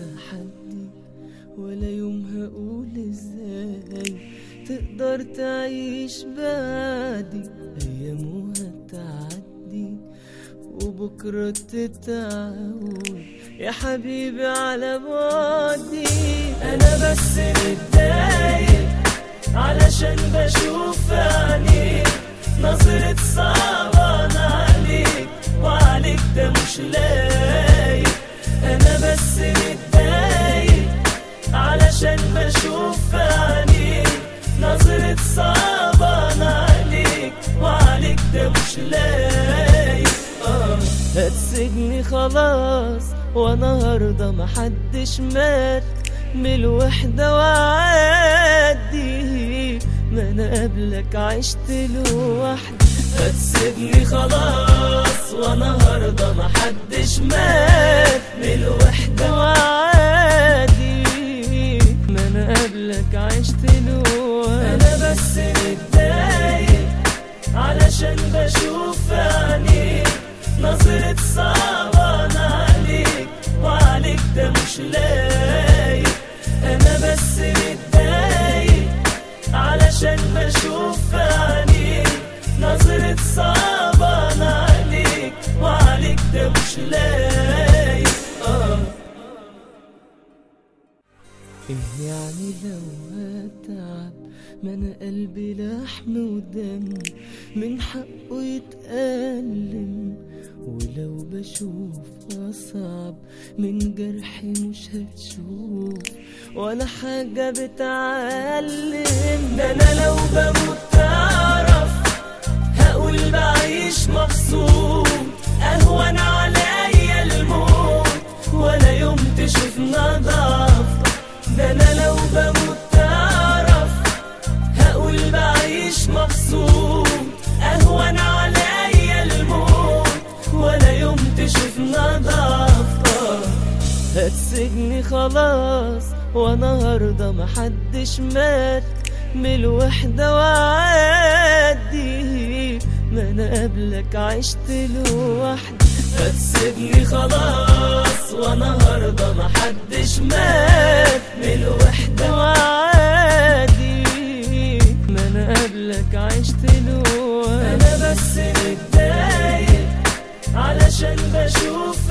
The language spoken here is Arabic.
تحدي ولا يوم هقول إزاي تقدر تعيش بعدي أيام هتعدي وبكرة تتعود. يا حبيبي على بعدي. أنا بس متضايق علشان بشوف عينيك. نظرة صعبان عليك وعليك ده مش لايق. أنا بس متضايق مش لايق آه. هتسجني خلاص وأنا هرضى محدش مات. من الوحدة وعادي ما أنا قبلك عشت لوحدي. هتسيبني خلاص وأنا هرضى محدش مات. من الوحدة وعادي ده مش لايق. أنا بس متضايق علشان إيه يعني لو هتعب ما أنا قلبي لحم ودم من حقه يتألم. ولو بشوف أصعب من جرحي مش هتشوف ولا حاجة بتعلم. ده أنا لو بموت ده أنا لو بموت تعرف هقول بعيش مبسوط. أهون عليا الموت ولا يوم تشوفنا هتسجني خلاص هرضى محدش مات. من الوحدة وعادي ما أنا قبلك عشت لوحدي. هتسيبني خلاص وأنا هرضى محدش مات. قبلك عشت لوحدي أنا بس متضايق علشان بشوف